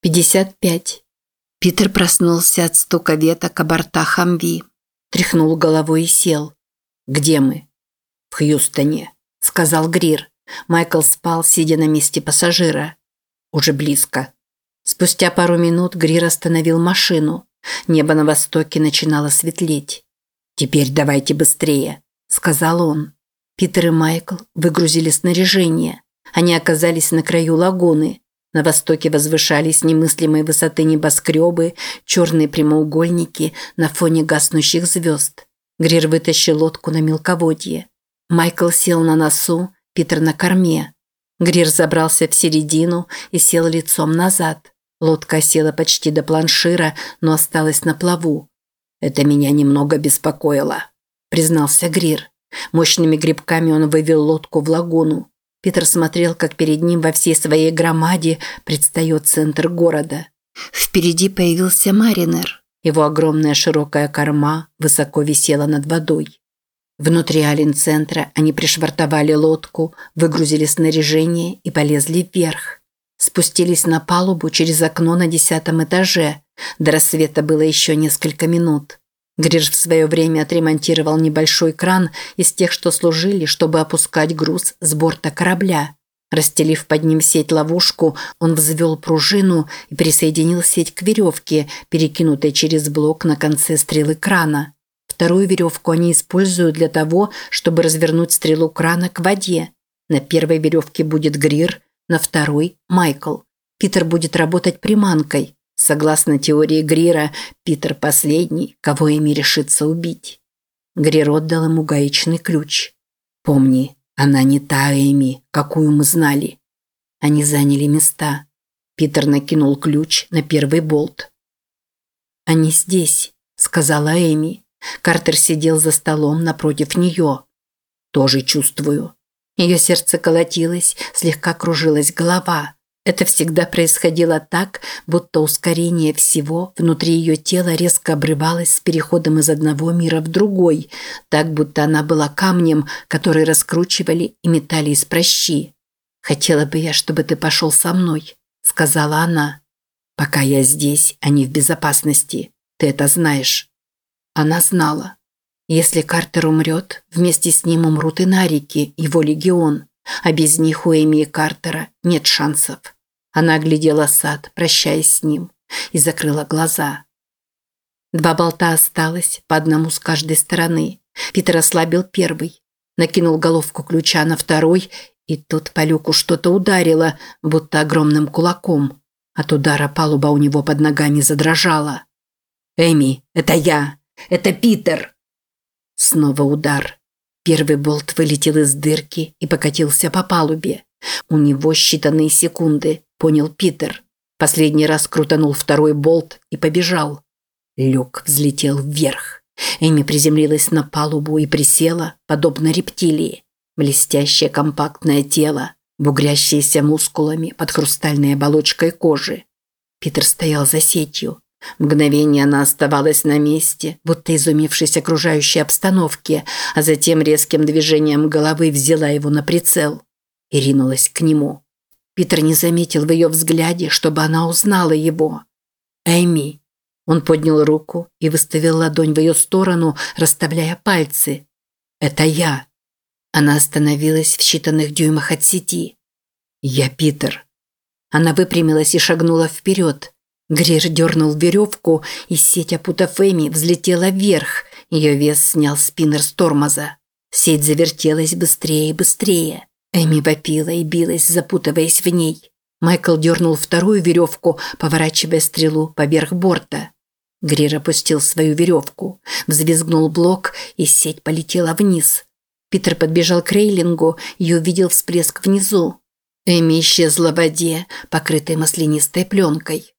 55. Питер проснулся от стука веток о борта Хамви. Тряхнул головой и сел. «Где мы?» «В Хьюстоне», – сказал Грир. Майкл спал, сидя на месте пассажира. «Уже близко». Спустя пару минут Грир остановил машину. Небо на востоке начинало светлеть. «Теперь давайте быстрее», – сказал он. Питер и Майкл выгрузили снаряжение. Они оказались на краю лагуны. На востоке возвышались немыслимой высоты небоскребы, черные прямоугольники на фоне гаснущих звезд. Грир вытащил лодку на мелководье. Майкл сел на носу, Питер на корме. Грир забрался в середину и сел лицом назад. Лодка села почти до планшира, но осталась на плаву. «Это меня немного беспокоило», – признался Грир. Мощными грибками он вывел лодку в лагуну. Питер смотрел, как перед ним во всей своей громаде предстает центр города. Впереди появился Маринер. Его огромная широкая корма высоко висела над водой. Внутри Алин-центра они пришвартовали лодку, выгрузили снаряжение и полезли вверх. Спустились на палубу через окно на десятом этаже. До рассвета было еще несколько минут. Грир в свое время отремонтировал небольшой кран из тех, что служили, чтобы опускать груз с борта корабля. Расстелив под ним сеть-ловушку, он взвел пружину и присоединил сеть к веревке, перекинутой через блок на конце стрелы крана. Вторую веревку они используют для того, чтобы развернуть стрелу крана к воде. На первой веревке будет Грир, на второй – Майкл. Питер будет работать приманкой. Согласно теории Грира, Питер последний, кого Эми решится убить. Грир отдал ему гаечный ключ. «Помни, она не та Эми, какую мы знали». Они заняли места. Питер накинул ключ на первый болт. «Они здесь», – сказала Эми. Картер сидел за столом напротив нее. «Тоже чувствую». Ее сердце колотилось, слегка кружилась голова. Это всегда происходило так, будто ускорение всего внутри ее тела резко обрывалось с переходом из одного мира в другой, так будто она была камнем, который раскручивали и метали из прощи. «Хотела бы я, чтобы ты пошел со мной», – сказала она. «Пока я здесь, они в безопасности. Ты это знаешь». Она знала. Если Картер умрет, вместе с ним умрут и Нарики, его легион, а без них у Эми и Картера нет шансов. Она оглядела сад, прощаясь с ним, и закрыла глаза. Два болта осталось, по одному с каждой стороны. Питер ослабил первый, накинул головку ключа на второй, и тут по люку что-то ударило, будто огромным кулаком. От удара палуба у него под ногами задрожала. «Эми, это я! Это Питер!» Снова удар. Первый болт вылетел из дырки и покатился по палубе. У него считанные секунды понял Питер. Последний раз крутанул второй болт и побежал. Люк взлетел вверх. Эми приземлилась на палубу и присела, подобно рептилии. Блестящее компактное тело, бугрящееся мускулами под хрустальной оболочкой кожи. Питер стоял за сетью. Мгновение она оставалась на месте, будто изумившись окружающей обстановке, а затем резким движением головы взяла его на прицел и ринулась к нему. Питер не заметил в ее взгляде, чтобы она узнала его. «Эми!» Он поднял руку и выставил ладонь в ее сторону, расставляя пальцы. «Это я!» Она остановилась в считанных дюймах от сети. «Я Питер!» Она выпрямилась и шагнула вперед. Грир дернул веревку, и сеть, опутав Эми, взлетела вверх. Ее вес снял спиннер с тормоза. Сеть завертелась быстрее и быстрее. Эми вопила и билась, запутываясь в ней. Майкл дернул вторую веревку, поворачивая стрелу поверх борта. Грир опустил свою веревку, взвизгнул блок, и сеть полетела вниз. Питер подбежал к рейлингу и увидел всплеск внизу. Эми исчезла в воде, покрытой маслянистой пленкой.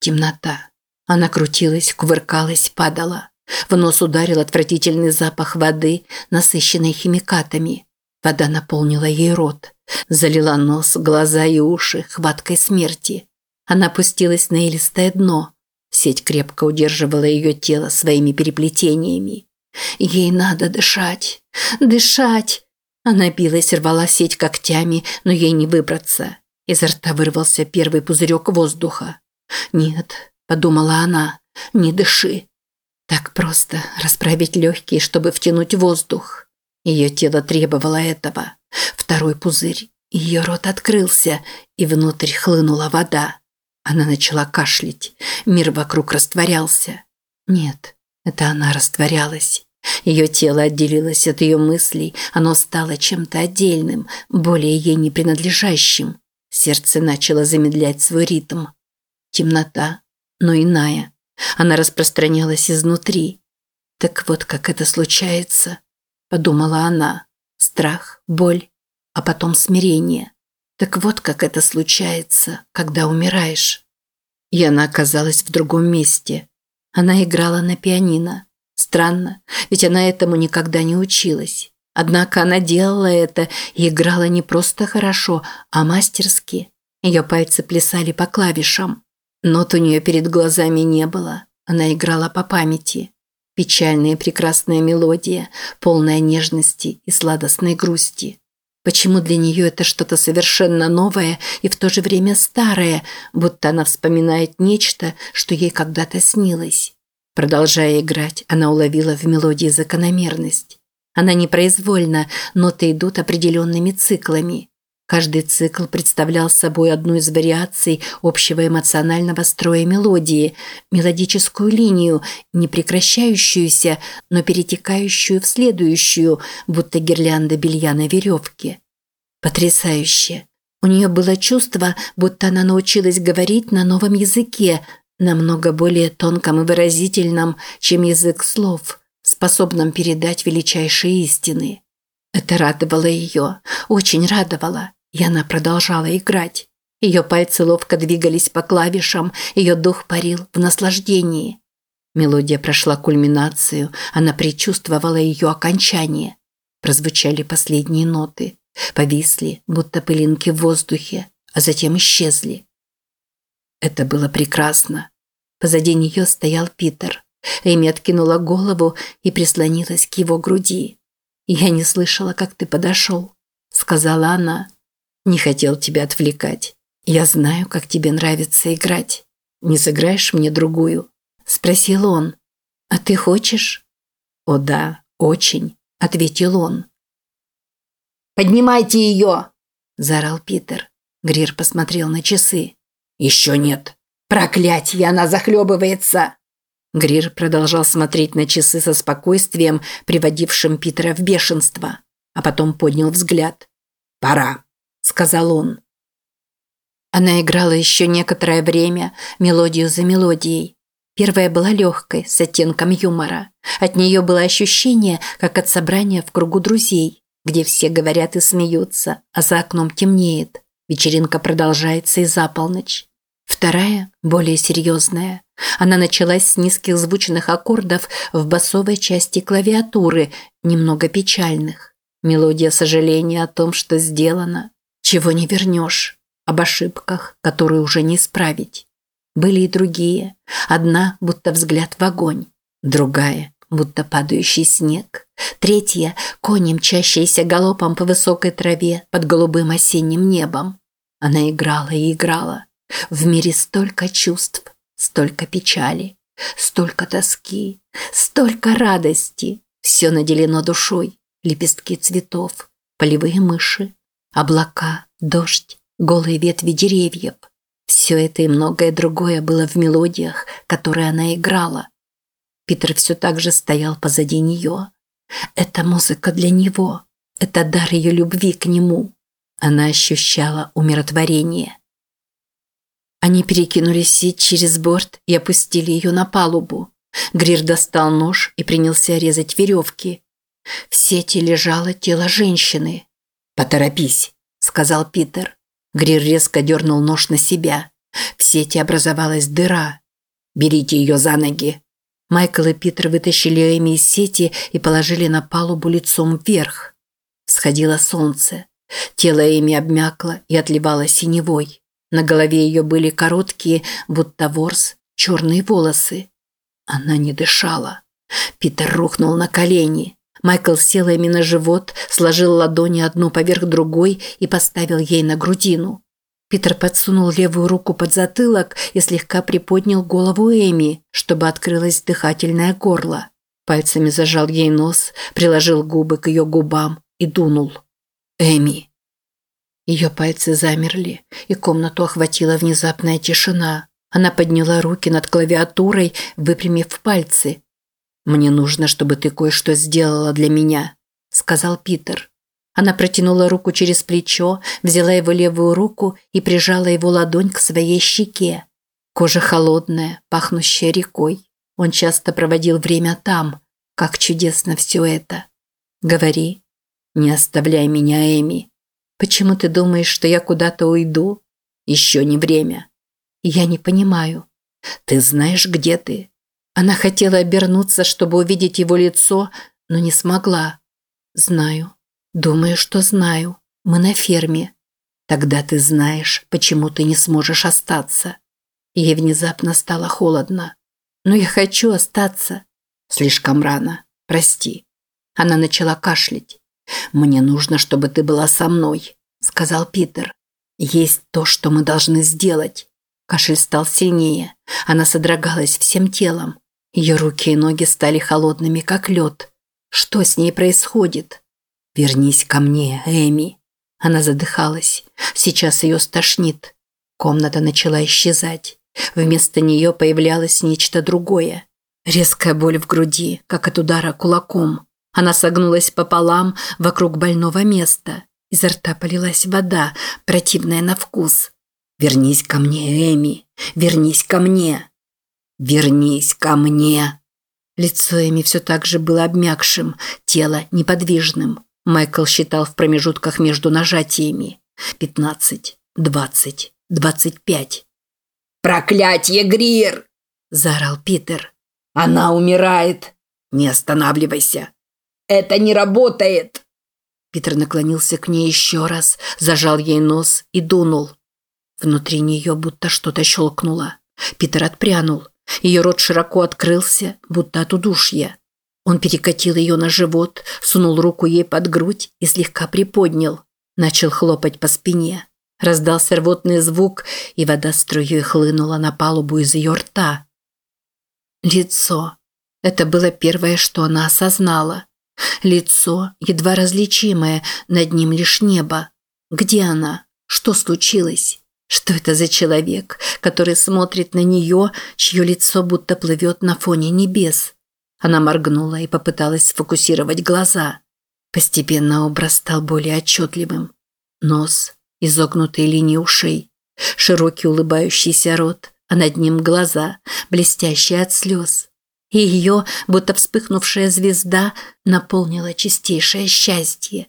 Темнота. Она крутилась, кувыркалась, падала. В нос ударил отвратительный запах воды, насыщенной химикатами. Вода наполнила ей рот, залила нос, глаза и уши хваткой смерти. Она опустилась на илистое дно. Сеть крепко удерживала ее тело своими переплетениями. Ей надо дышать, дышать. Она билась, рвала сеть когтями, но ей не выбраться. Изо рта вырвался первый пузырек воздуха. «Нет», – подумала она, – «не дыши». Так просто расправить легкие, чтобы втянуть воздух. Ее тело требовало этого. Второй пузырь. Ее рот открылся, и внутрь хлынула вода. Она начала кашлять. Мир вокруг растворялся. Нет, это она растворялась. Ее тело отделилось от ее мыслей, оно стало чем-то отдельным, более ей не принадлежащим. Сердце начало замедлять свой ритм. Темнота, но иная. Она распространялась изнутри. Так вот, как это случается, подумала она. Страх, боль, а потом смирение. Так вот, как это случается, когда умираешь. И она оказалась в другом месте. Она играла на пианино. Странно, ведь она этому никогда не училась. Однако она делала это и играла не просто хорошо, а мастерски. Ее пальцы плясали по клавишам. Нот у нее перед глазами не было. Она играла по памяти. Печальная и прекрасная мелодия, полная нежности и сладостной грусти. Почему для нее это что-то совершенно новое и в то же время старое, будто она вспоминает нечто, что ей когда-то снилось? Продолжая играть, она уловила в мелодии закономерность. Она непроизвольна, ноты идут определенными циклами. Каждый цикл представлял собой одну из вариаций общего эмоционального строя мелодии, мелодическую линию, не прекращающуюся, но перетекающую в следующую, будто гирлянда белья на веревке. Потрясающе! У нее было чувство, будто она научилась говорить на новом языке, намного более тонком и выразительном, чем язык слов, способном передать величайшие истины. Это радовало ее, очень радовало, и она продолжала играть. Ее пальцы ловко двигались по клавишам, ее дух парил в наслаждении. Мелодия прошла кульминацию, она предчувствовала ее окончание. Прозвучали последние ноты, повисли, будто пылинки в воздухе, а затем исчезли. Это было прекрасно. Позади нее стоял Питер. Эми откинула голову и прислонилась к его груди. «Я не слышала, как ты подошел», – сказала она. «Не хотел тебя отвлекать. Я знаю, как тебе нравится играть. Не сыграешь мне другую?» – спросил он. «А ты хочешь?» «О да, очень», – ответил он. «Поднимайте ее!» – заорал Питер. Грир посмотрел на часы. «Еще нет. Проклятье, она захлебывается!» Грир продолжал смотреть на часы со спокойствием, приводившим Питера в бешенство, а потом поднял взгляд. «Пора», – сказал он. Она играла еще некоторое время, мелодию за мелодией. Первая была легкой, с оттенком юмора. От нее было ощущение, как от собрания в кругу друзей, где все говорят и смеются, а за окном темнеет. Вечеринка продолжается и за полночь. Вторая, более серьезная. Она началась с низких звучных аккордов в басовой части клавиатуры, немного печальных. Мелодия сожаления о том, что сделано, чего не вернешь, об ошибках, которые уже не исправить. Были и другие. Одна, будто взгляд в огонь. Другая, будто падающий снег. Третья, кони, мчащиеся галопом по высокой траве под голубым осенним небом. Она играла и играла. В мире столько чувств, столько печали, столько тоски, столько радости. Все наделено душой, лепестки цветов, полевые мыши, облака, дождь, голые ветви деревьев. Все это и многое другое было в мелодиях, которые она играла. Питер все так же стоял позади нее. Это музыка для него. Это дар ее любви к нему. Она ощущала умиротворение. Они перекинули сеть через борт и опустили ее на палубу. Грир достал нож и принялся резать веревки. В сети лежало тело женщины. «Поторопись», – сказал Питер. Грир резко дернул нож на себя. В сети образовалась дыра. «Берите ее за ноги». Майкл и Питер вытащили Эми из сети и положили на палубу лицом вверх. Сходило солнце. Тело Эми обмякло и отливало синевой. На голове ее были короткие, будто ворс, черные волосы. Она не дышала. Питер рухнул на колени. Майкл сел ими на живот, сложил ладони одну поверх другой и поставил ей на грудину. Питер подсунул левую руку под затылок и слегка приподнял голову Эми, чтобы открылось дыхательное горло. Пальцами зажал ей нос, приложил губы к ее губам и дунул. «Эми!» Ее пальцы замерли, и комнату охватила внезапная тишина. Она подняла руки над клавиатурой, выпрямив пальцы. «Мне нужно, чтобы ты кое-что сделала для меня», – сказал Питер. Она протянула руку через плечо, взяла его левую руку и прижала его ладонь к своей щеке. Кожа холодная, пахнущая рекой. Он часто проводил время там. Как чудесно все это. Говори. Не оставляй меня, Эми. Почему ты думаешь, что я куда-то уйду? Еще не время. Я не понимаю. Ты знаешь, где ты? Она хотела обернуться, чтобы увидеть его лицо, но не смогла. Знаю. Думаю, что знаю. Мы на ферме. Тогда ты знаешь, почему ты не сможешь остаться. Ей внезапно стало холодно. Но я хочу остаться. Слишком рано. Прости. Она начала кашлять. Мне нужно, чтобы ты была со мной, сказал Питер. Есть то, что мы должны сделать. Кашель стал сильнее. Она содрогалась всем телом. Ее руки и ноги стали холодными, как лед. Что с ней происходит? «Вернись ко мне, Эми». Она задыхалась. Сейчас ее стошнит. Комната начала исчезать. Вместо нее появлялось нечто другое. Резкая боль в груди, как от удара кулаком. Она согнулась пополам вокруг больного места. Изо рта полилась вода, противная на вкус. «Вернись ко мне, Эми! Вернись ко мне!» «Вернись ко мне!» Лицо Эми все так же было обмякшим, тело неподвижным. Майкл считал в промежутках между нажатиями. Пятнадцать, двадцать, двадцать пять. «Проклятье, Грир!» – заорал Питер. «Она умирает! Не останавливайся! Это не работает!» Питер наклонился к ней еще раз, зажал ей нос и дунул. Внутри нее будто что-то щелкнуло. Питер отпрянул. Ее рот широко открылся, будто от удушья. Он перекатил ее на живот, сунул руку ей под грудь и слегка приподнял. Начал хлопать по спине. Раздался рвотный звук, и вода струей хлынула на палубу из ее рта. Лицо. Это было первое, что она осознала. Лицо, едва различимое, над ним лишь небо. Где она? Что случилось? Что это за человек, который смотрит на нее, чье лицо будто плывет на фоне небес? Она моргнула и попыталась сфокусировать глаза. Постепенно образ стал более отчетливым. Нос, изогнутые линии ушей, широкий улыбающийся рот, а над ним глаза, блестящие от слез. И ее, будто вспыхнувшая звезда, наполнила чистейшее счастье.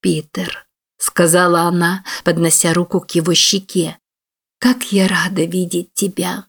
«Питер», — сказала она, поднося руку к его щеке, — «как я рада видеть тебя».